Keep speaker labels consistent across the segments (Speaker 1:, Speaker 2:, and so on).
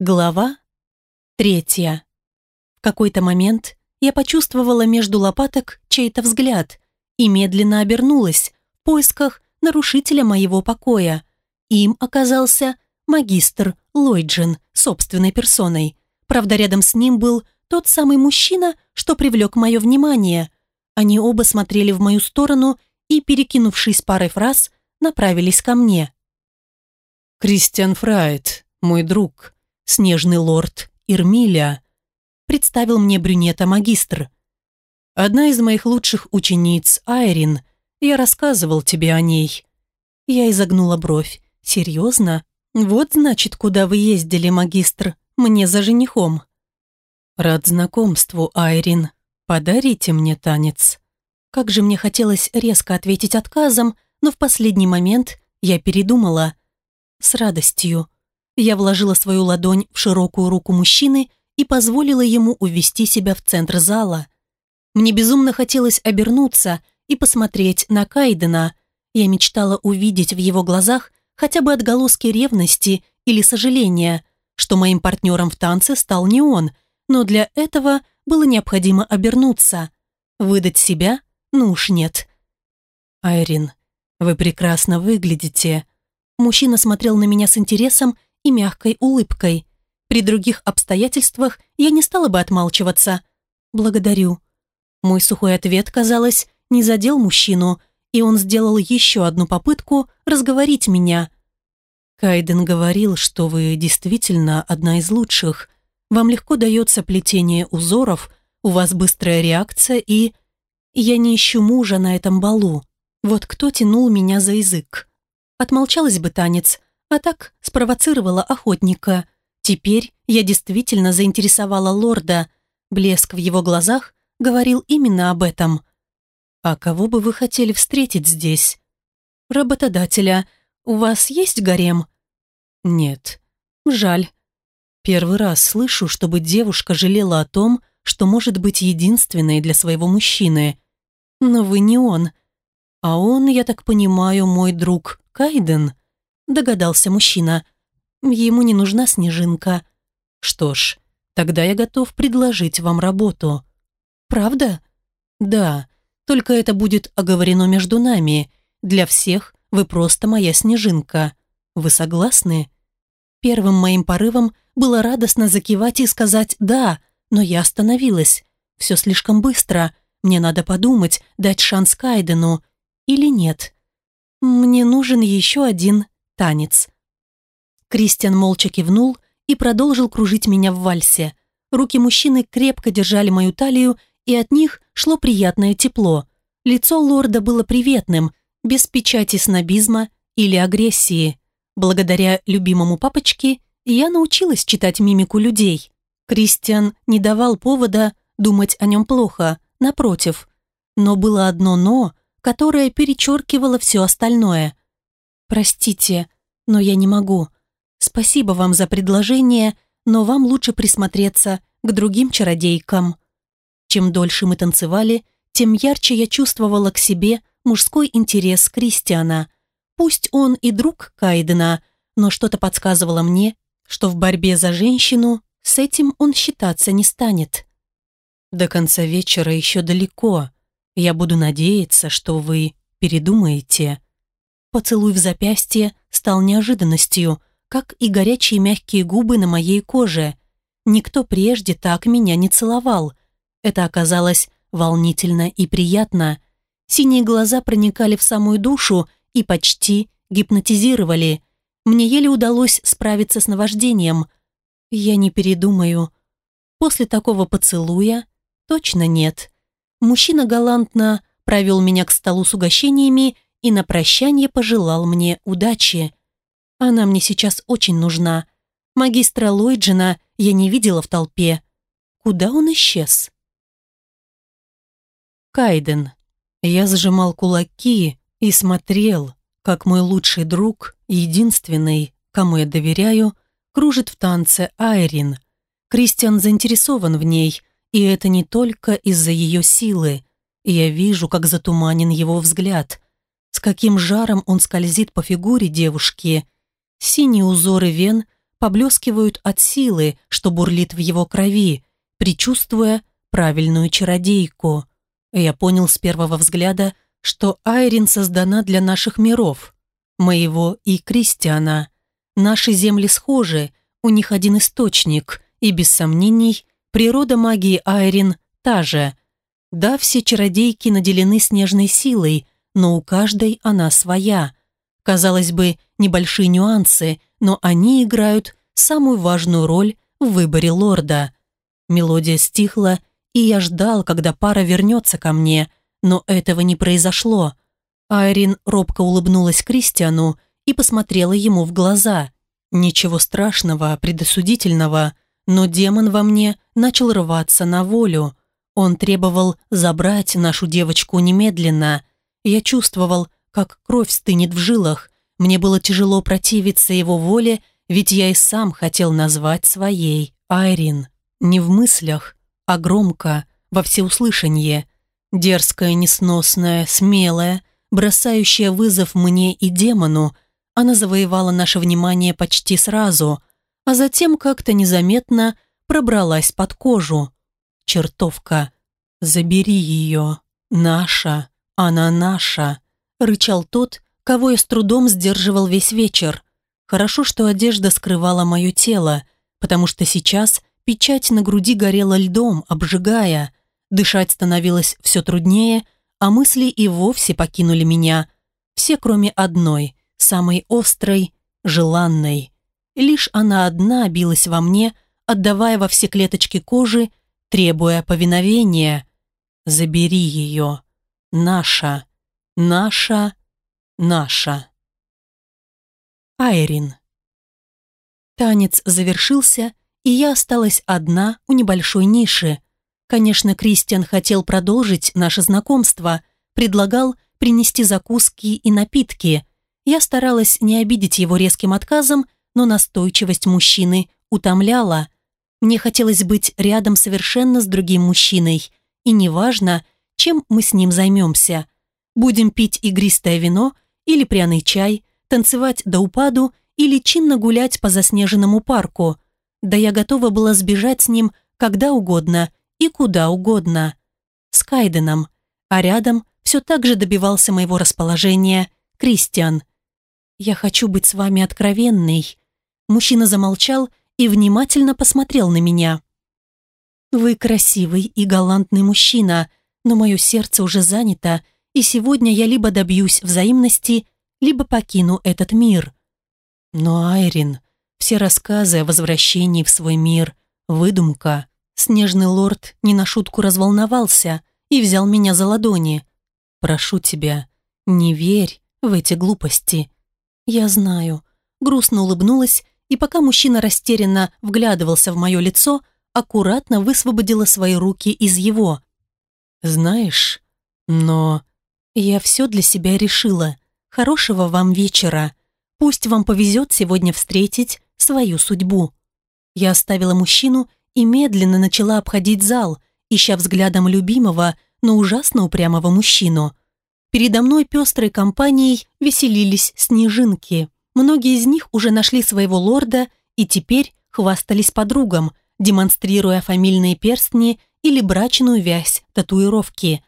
Speaker 1: Глава третья. В какой-то момент я почувствовала между лопаток чей-то взгляд и медленно обернулась в поисках нарушителя моего покоя. Им оказался магистр Ллойджин собственной персоной. Правда, рядом с ним был тот самый мужчина, что привлек мое внимание. Они оба смотрели в мою сторону и, перекинувшись парой фраз, направились ко мне.
Speaker 2: «Кристиан Фрайт, мой друг», снежный лорд Ирмиля, представил мне брюнета-магистр. Одна из моих лучших учениц, Айрин, я рассказывал тебе о ней. Я изогнула бровь. Серьезно? Вот значит, куда вы ездили, магистр, мне за женихом. Рад знакомству, Айрин. Подарите мне танец. Как же мне хотелось резко ответить отказом, но в последний момент я передумала. С радостью. Я вложила свою ладонь в широкую руку мужчины и позволила ему увести себя в центр зала. Мне безумно хотелось обернуться и посмотреть на Кайдена. Я мечтала увидеть в его глазах хотя бы отголоски ревности или сожаления, что моим партнером в танце стал не он, но для этого было необходимо обернуться. Выдать себя? Ну уж нет. «Айрин, вы прекрасно выглядите». Мужчина смотрел на меня с интересом и мягкой улыбкой. При других обстоятельствах я не стала бы отмалчиваться. «Благодарю». Мой сухой ответ, казалось, не задел мужчину, и он сделал еще одну попытку разговорить меня. «Кайден говорил, что вы действительно одна из лучших. Вам легко дается плетение узоров, у вас быстрая реакция и... Я не ищу мужа на этом балу. Вот кто тянул меня за язык? Отмолчалась бы танец, а так спровоцировала охотника. Теперь я действительно заинтересовала лорда. Блеск в его глазах говорил именно об этом. «А кого бы вы хотели встретить здесь?» «Работодателя. У вас есть гарем?» «Нет». «Жаль». Первый раз слышу, чтобы девушка жалела о том, что может быть единственной для своего мужчины. Но вы не он. А он, я так понимаю, мой друг Кайден догадался мужчина. Ему не нужна снежинка. Что ж, тогда я готов предложить вам работу. Правда? Да, только это будет оговорено между нами. Для всех вы просто моя снежинка. Вы согласны? Первым моим порывом было радостно закивать и сказать «да», но я остановилась. Все слишком быстро. Мне надо подумать, дать шанс Кайдену. Или нет. Мне нужен еще один танец. Кристиан молча кивнул и продолжил кружить меня в вальсе. Руки мужчины крепко держали мою талию, и от них шло приятное тепло. Лицо лорда было приветным, без печати снобизма или агрессии. Благодаря любимому папочке я научилась читать мимику людей. Кристиан не давал повода думать о нем плохо, напротив. Но было одно «но», которое перечеркивало все остальное. «Простите, но я не могу. Спасибо вам за предложение, но вам лучше присмотреться к другим чародейкам». Чем дольше мы танцевали, тем ярче я чувствовала к себе мужской интерес Кристиана. Пусть он и друг Кайдена, но что-то подсказывало мне, что в борьбе за женщину с этим он считаться не станет. До конца вечера еще далеко. Я буду надеяться, что вы передумаете. Поцелуй в запястье стал неожиданностью, как и горячие мягкие губы на моей коже. Никто прежде так меня не целовал. Это оказалось волнительно и приятно. Синие глаза проникали в самую душу и почти гипнотизировали. Мне еле удалось справиться с наваждением. Я не передумаю. После такого поцелуя точно нет. Мужчина галантно провел меня к столу с угощениями и на прощание пожелал мне удачи. Она мне сейчас очень нужна. Магистра Ллойджина я не видела в толпе. Куда он исчез? Кайден. Я сжимал кулаки и смотрел, как мой лучший друг, единственный, кому я доверяю, кружит в танце Айрин. Кристиан заинтересован в ней, и это не только из-за ее силы. Я вижу, как затуманен его взгляд – с каким жаром он скользит по фигуре девушки. Синие узоры вен
Speaker 1: поблескивают от силы, что бурлит в его крови, предчувствуя правильную чародейку. Я понял с первого взгляда, что Айрин создана для наших миров, моего и Кристиана. Наши земли схожи, у них один источник, и без сомнений, природа магии Айрин та же. Да, все чародейки наделены снежной силой, но у каждой она своя. Казалось бы, небольшие нюансы, но они играют самую важную роль в выборе лорда. Мелодия стихла, и я ждал, когда пара вернется ко мне, но этого не произошло. Айрин робко улыбнулась Кристиану и посмотрела ему в глаза. Ничего страшного, предосудительного, но демон во мне начал рваться на волю. Он требовал забрать нашу девочку немедленно. Я чувствовал, как кровь стынет в жилах. Мне было тяжело противиться его воле, ведь я и сам хотел назвать своей Айрин. Не в мыслях, а громко, во всеуслышание. Дерзкая, несносная, смелая, бросающая вызов мне и демону, она завоевала наше внимание почти сразу, а затем как-то незаметно пробралась под кожу. Чертовка. «Забери ее. Наша. Она наша», — рычал тот, кого я с трудом сдерживал весь вечер. Хорошо, что одежда скрывала мое тело, потому что сейчас Печать на груди горела льдом, обжигая. Дышать становилось все труднее, а мысли и вовсе покинули меня. Все, кроме одной, самой острой, желанной. Лишь она одна билась во мне, отдавая во все клеточки кожи, требуя повиновения. «Забери ее. Наша. Наша. Наша». Айрин. Танец завершился, и я осталась одна у небольшой ниши. Конечно, Кристиан хотел продолжить наше знакомство, предлагал принести закуски и напитки. Я старалась не обидеть его резким отказом, но настойчивость мужчины утомляла. Мне хотелось быть рядом совершенно с другим мужчиной, и неважно, чем мы с ним займемся. Будем пить игристое вино или пряный чай, танцевать до упаду или чинно гулять по заснеженному парку – да я готова была сбежать с ним когда угодно и куда угодно. С Кайденом. А рядом все так же добивался моего расположения Кристиан. «Я хочу быть с вами откровенной». Мужчина замолчал и внимательно посмотрел на меня. «Вы красивый и галантный мужчина, но мое сердце уже занято, и сегодня я либо добьюсь взаимности, либо покину этот мир». «Но, Айрин, все рассказы о возвращении в свой мир – выдумка. Снежный лорд не на шутку разволновался и взял меня за ладони. «Прошу тебя, не верь в эти глупости». «Я знаю». Грустно улыбнулась, и пока мужчина растерянно вглядывался в мое лицо, аккуратно высвободила свои руки из его. «Знаешь, но...» «Я все для себя решила. Хорошего вам вечера. Пусть вам повезет сегодня встретить свою судьбу. Я оставила мужчину и медленно начала обходить зал, ища взглядом любимого, но ужасно упрямого мужчину. Передо мной пестрой компанией веселились снежинки. Многие из них уже нашли своего лорда и теперь хвастались подругам, демонстрируя фамильные перстни или брачную вязь татуировки.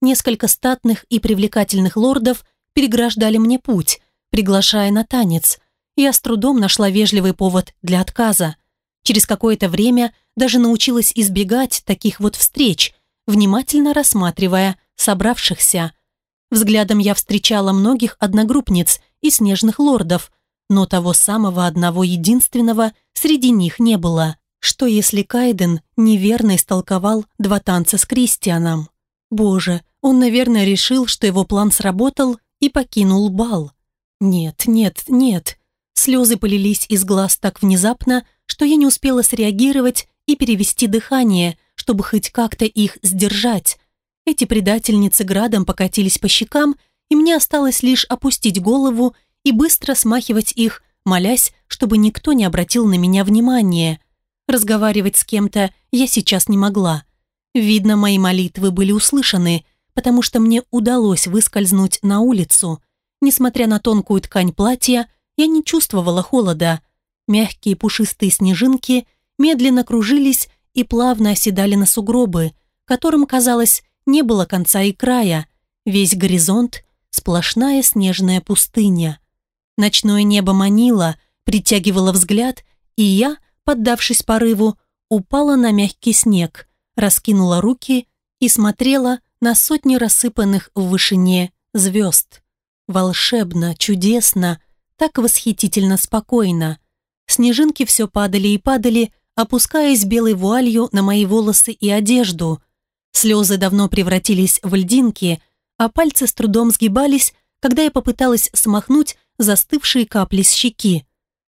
Speaker 1: Несколько статных и привлекательных лордов переграждали мне путь, приглашая на танец, я с трудом нашла вежливый повод для отказа. Через какое-то время даже научилась избегать таких вот встреч, внимательно рассматривая собравшихся. Взглядом я встречала многих одногруппниц и снежных лордов, но того самого одного единственного среди них не было. Что если Кайден неверно истолковал два танца с Кристианом? Боже, он, наверное, решил, что его план сработал и покинул бал. Нет, нет, нет, Слезы полились из глаз так внезапно, что я не успела среагировать и перевести дыхание, чтобы хоть как-то их сдержать. Эти предательницы градом покатились по щекам, и мне осталось лишь опустить голову и быстро смахивать их, молясь, чтобы никто не обратил на меня внимания. Разговаривать с кем-то я сейчас не могла. Видно, мои молитвы были услышаны, потому что мне удалось выскользнуть на улицу. Несмотря на тонкую ткань платья, я не чувствовала холода. Мягкие пушистые снежинки медленно кружились и плавно оседали на сугробы, которым, казалось, не было конца и края. Весь горизонт – сплошная снежная пустыня. Ночное небо манило, притягивало взгляд, и я, поддавшись порыву, упала на мягкий снег, раскинула руки и смотрела на сотни рассыпанных в вышине звезд. Волшебно, чудесно, так восхитительно спокойно. Снежинки все падали и падали, опускаясь белой вуалью на мои волосы и одежду. Слезы давно превратились в льдинки, а пальцы с трудом сгибались, когда я попыталась смахнуть застывшие капли с щеки.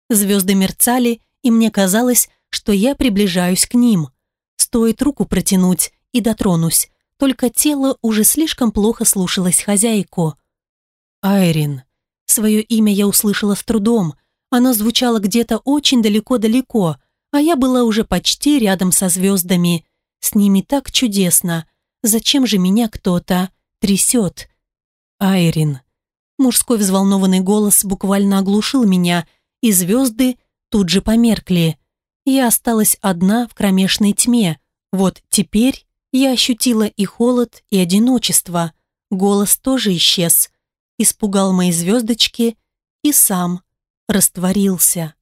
Speaker 1: Звезды мерцали, и мне казалось, что я приближаюсь к ним. Стоит руку протянуть и дотронусь, только тело уже слишком плохо слушалось хозяйку. Айрин. Свое имя я услышала с трудом. Оно звучало где-то очень далеко-далеко, а я была уже почти рядом со звездами. С ними так чудесно. Зачем же меня кто-то трясет? Айрин. Мужской взволнованный голос буквально оглушил меня, и звезды тут же померкли. Я осталась одна в кромешной тьме. Вот теперь я ощутила и холод, и одиночество. Голос тоже исчез. Испугал мои звездочки и сам растворился.